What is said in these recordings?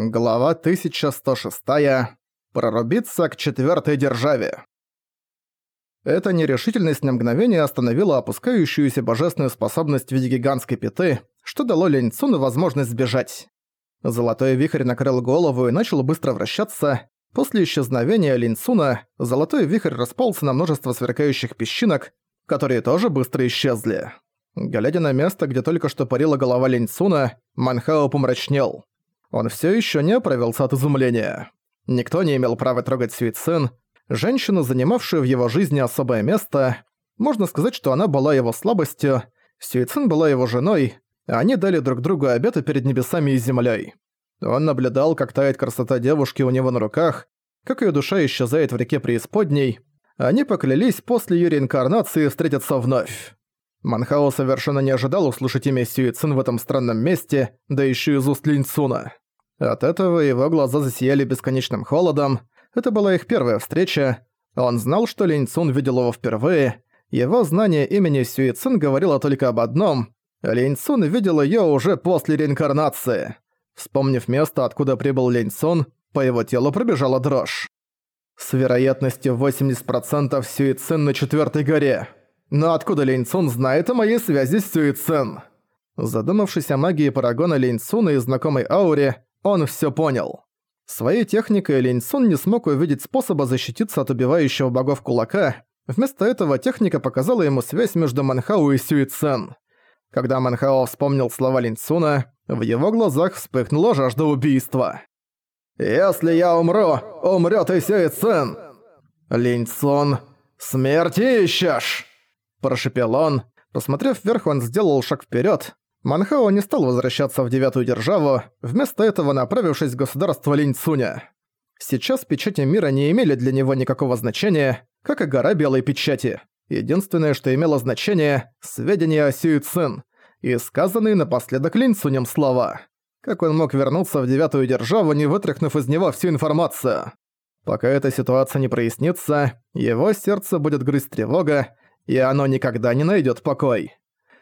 Глава 1106. Прорубиться к четвертой державе. Эта нерешительность на мгновение остановила опускающуюся божественную способность в виде гигантской пяты, что дало Лень Цуну возможность сбежать. Золотой вихрь накрыл голову и начал быстро вращаться. После исчезновения Лень Цуна золотой вихрь распался на множество сверкающих песчинок, которые тоже быстро исчезли. Глядя на место, где только что парила голова Лень Цуна, Манхао помрачнел. Он все еще не оправился от изумления. Никто не имел права трогать Сюицин, женщину, занимавшую в его жизни особое место. Можно сказать, что она была его слабостью, Сюицин была его женой, а они дали друг другу обеты перед небесами и землей. Он наблюдал, как тает красота девушки у него на руках, как ее душа исчезает в реке преисподней. Они поклялись после ее реинкарнации встретиться вновь. Манхао совершенно не ожидал услышать имя Сюицин в этом странном месте, да еще из уст Линьцуна. От этого его глаза засияли бесконечным холодом. Это была их первая встреча. Он знал, что Линьцун видел его впервые. Его знание имени Сюицин говорило только об одном. Линьцун видел ее уже после реинкарнации. Вспомнив место, откуда прибыл Линьцун, по его телу пробежала дрожь. С вероятностью 80% Сюицин на четвертой горе. Но откуда Лень Цун знает о моей связи с Сюи Цен? Задумавшись о магии Парагона Лень Цуна и знакомой ауре, он всё понял. Своей техникой Лень Цун не смог увидеть способа защититься от убивающего богов кулака, вместо этого техника показала ему связь между Манхау и Сюи Цен. Когда Манхао вспомнил слова Линь Цуна, в его глазах вспыхнула жажда убийства. «Если я умру, умрёт и Сюи Цен!» «Линь Цун, смерти ищешь!» Прошипел он. Посмотрев вверх, он сделал шаг вперед. Манхао не стал возвращаться в девятую державу, вместо этого направившись в государство Линьцуня. Сейчас печати мира не имели для него никакого значения, как и гора Белой Печати. Единственное, что имело значение – сведения о Сюи Цин и сказанные напоследок Линьцунем слова. Как он мог вернуться в девятую державу, не вытряхнув из него всю информацию? Пока эта ситуация не прояснится, его сердце будет грызть тревога, и оно никогда не найдет покой.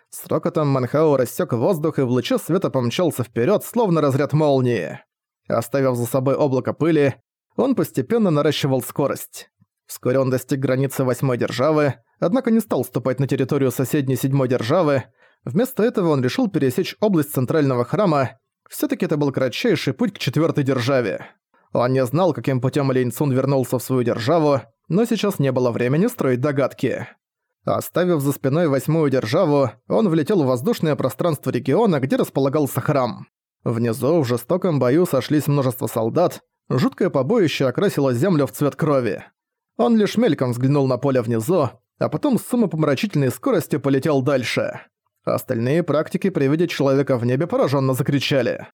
С рокотом Манхау рассек воздух и в луче света помчался вперед, словно разряд молнии. Оставив за собой облако пыли, он постепенно наращивал скорость. Вскоре он достиг границы восьмой державы, однако не стал ступать на территорию соседней седьмой державы. Вместо этого он решил пересечь область центрального храма. все таки это был кратчайший путь к четвертой державе. Он не знал, каким путем Линь Цун вернулся в свою державу, но сейчас не было времени строить догадки. Оставив за спиной восьмую державу, он влетел в воздушное пространство региона, где располагался храм. Внизу в жестоком бою сошлись множество солдат, жуткое побоище окрасило землю в цвет крови. Он лишь мельком взглянул на поле внизу, а потом с умопомрачительной скоростью полетел дальше. Остальные практики при виде человека в небе пораженно закричали.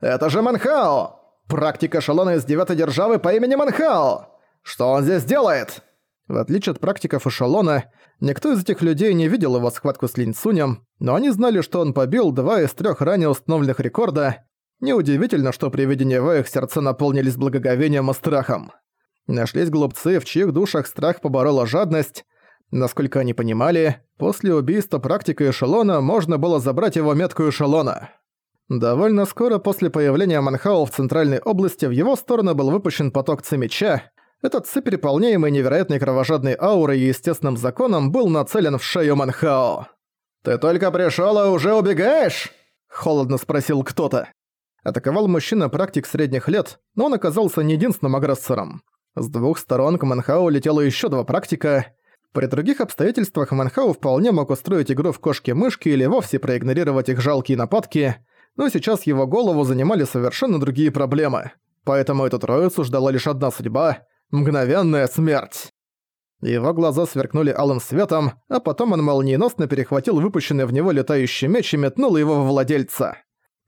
«Это же Манхао! Практик эшелона из девятой державы по имени Манхао! Что он здесь делает?» В отличие от практиков эшелона, никто из этих людей не видел его схватку с Линьцунем, но они знали, что он побил два из трех ранее установленных рекорда. Неудивительно, что при виде него их сердца наполнились благоговением и страхом. Нашлись глупцы, в чьих душах страх поборола жадность. Насколько они понимали, после убийства практика эшелона можно было забрать его метку эшелона. Довольно скоро после появления Манхао в центральной области в его сторону был выпущен поток Цимича, этот цепь, переполняемый невероятной кровожадной аурой и естественным законом, был нацелен в шею Манхао. «Ты только пришёл и уже убегаешь?» – холодно спросил кто-то. Атаковал мужчина-практик средних лет, но он оказался не единственным агрессором. С двух сторон к Манхау летело ещё два практика. При других обстоятельствах Манхау вполне мог устроить игру в кошки-мышки или вовсе проигнорировать их жалкие нападки, но сейчас его голову занимали совершенно другие проблемы. Поэтому эту троицу ждала лишь одна судьба Мгновенная смерть. Его глаза сверкнули алым светом, а потом он молниеносно перехватил выпущенный в него летающий меч и метнул его во владельца.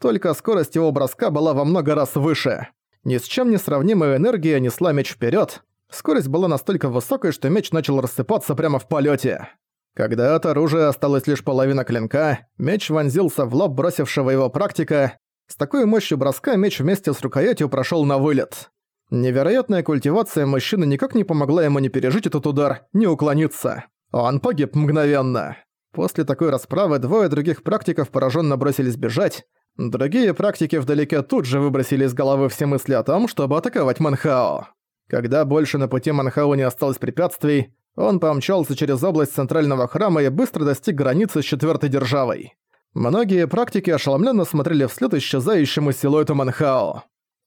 Только скорость его броска была во много раз выше. Ни с чем не сравнимая энергия несла меч вперед. Скорость была настолько высокой, что меч начал рассыпаться прямо в полете. Когда от оружия осталась лишь половина клинка, меч вонзился в лоб бросившего его практика. С такой мощью броска меч вместе с рукоятью прошел на вылет. Невероятная культивация мужчины никак не помогла ему не пережить этот удар, не уклониться. Он погиб мгновенно. После такой расправы двое других практиков пораженно бросились бежать. Другие практики вдалеке тут же выбросили из головы все мысли о том, чтобы атаковать Манхао. Когда больше на пути Манхао не осталось препятствий, он помчался через область центрального храма и быстро достиг границы с четвертой державой. Многие практики ошеломленно смотрели вслед исчезающему силуэту Манхао.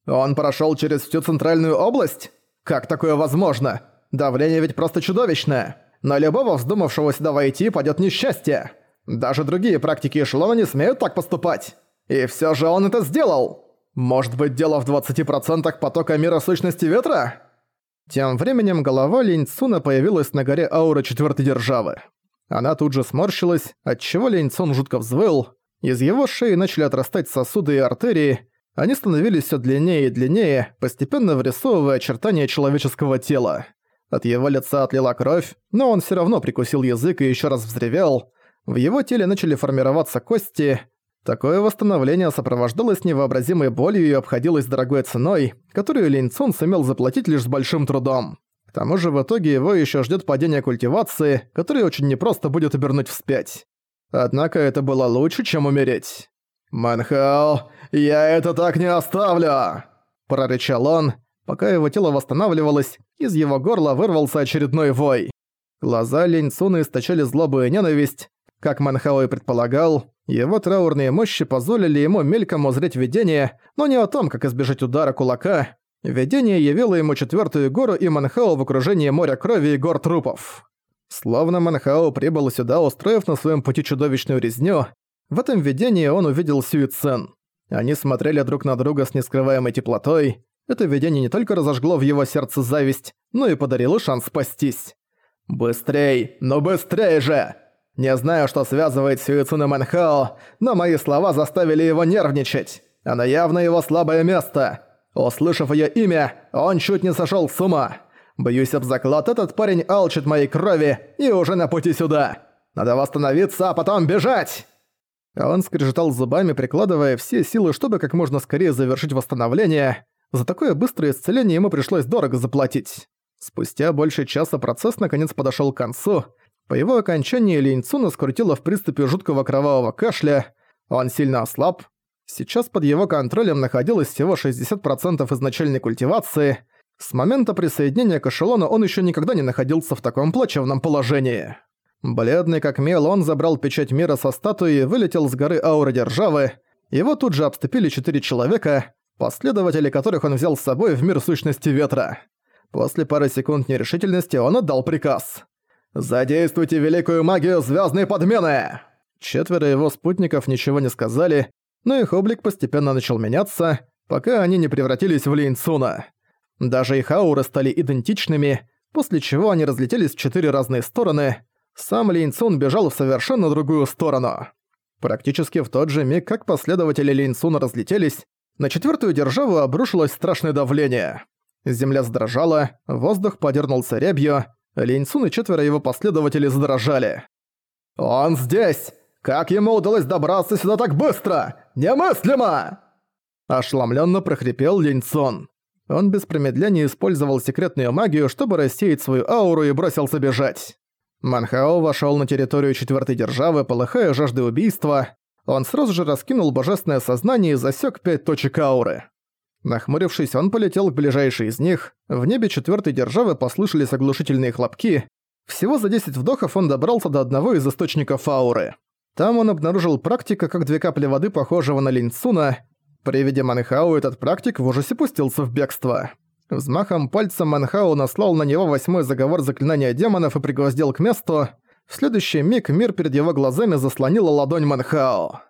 «Он прошел через всю центральную область? Как такое возможно? Давление ведь просто чудовищное. На любого вздумавшего сюда войти падет несчастье. Даже другие практики эшелона не смеют так поступать. И все же он это сделал! Может быть, дело в 20% потока мира сущности ветра? Тем временем голова Линь Цуна появилась на горе ауры четвертой державы. Она тут же сморщилась, отчего Линь Цун жутко взвыл. Из его шеи начали отрастать сосуды и артерии, они становились все длиннее и длиннее, постепенно вырисовывая очертания человеческого тела. От его лица отлила кровь, но он все равно прикусил язык и еще раз взревел. В его теле начали формироваться кости, Такое восстановление сопровождалось невообразимой болью и обходилось дорогой ценой, которую Линь Цун сумел заплатить лишь с большим трудом. К тому же в итоге его еще ждет падение культивации, которое очень непросто будет обернуть вспять. Однако это было лучше, чем умереть. «Манхао, я это так не оставлю!» – прорычал он. Пока его тело восстанавливалось, из его горла вырвался очередной вой. Глаза Линь Цуна источали злобу и ненависть. Как Манхао и предполагал, его траурные мощи позволили ему мельком узреть видение, но не о том, как избежать удара кулака. Видение явило ему четвертую гору и Манхао в окружении моря крови и гор трупов. Словно Манхао прибыл сюда, устроив на своем пути чудовищную резню, в этом видении он увидел Сюи. Они смотрели друг на друга с нескрываемой теплотой. Это видение не только разожгло в его сердце зависть, но и подарило шанс спастись. «Быстрей! Ну быстрей же!» Не знаю, что связывает Сюицуна Манхао, но мои слова заставили его нервничать. Она явно его слабое место. Услышав ее имя, он чуть не сошел с ума. Боюсь об заклад, этот парень алчит моей крови и уже на пути сюда. Надо восстановиться, а потом бежать!» Он скрежетал зубами, прикладывая все силы, чтобы как можно скорее завершить восстановление. За такое быстрое исцеление ему пришлось дорого заплатить. Спустя больше часа процесс наконец подошел к концу, по его окончании Линьцуна скрутило в приступе жуткого кровавого кашля, он сильно ослаб. Сейчас под его контролем находилось всего 60% изначальной культивации. С момента присоединения к эшелону он еще никогда не находился в таком плачевном положении. Бледный как мел, он забрал печать мира со статуи и вылетел с горы Ауры Державы. Его тут же обступили четыре человека, последователи которых он взял с собой в мир сущности ветра. После пары секунд нерешительности он отдал приказ. «Задействуйте великую магию звездной подмены!» Четверо его спутников ничего не сказали, но их облик постепенно начал меняться, пока они не превратились в Линцуна. Даже их ауры стали идентичными, после чего они разлетелись в четыре разные стороны. Сам Линцун бежал в совершенно другую сторону. Практически в тот же миг, как последователи Линцуна разлетелись, на четвертую державу обрушилось страшное давление. Земля задрожала, воздух подернулся рябью, Линь Цун и четверо его последователей задрожали. «Он здесь! Как ему удалось добраться сюда так быстро? Немыслимо!» Ошеломленно прохрипел Линь Цун. Он без промедления использовал секретную магию, чтобы рассеять свою ауру и бросился бежать. Манхао вошел на территорию четвертой державы, полыхая жаждой убийства. Он сразу же раскинул божественное сознание и засек пять точек ауры. Нахмурившись, он полетел к ближайшей из них. В небе четвертой державы послышались оглушительные хлопки. Всего за 10 вдохов он добрался до одного из источников ауры. Там он обнаружил практика, как две капли воды, похожего на линцуна. При виде Манхау этот практик в ужасе пустился в бегство. Взмахом пальца Манхау наслал на него восьмой заговор заклинания демонов и пригвоздил к месту. В следующий миг мир перед его глазами заслонила ладонь Манхао.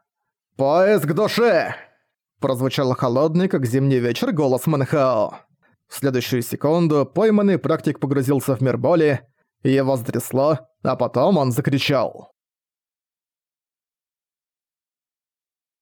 «Поиск души!» Прозвучал холодный, как зимний вечер, голос Манхао. В следующую секунду пойманный практик погрузился в мир боли, его стрясло, а потом он закричал.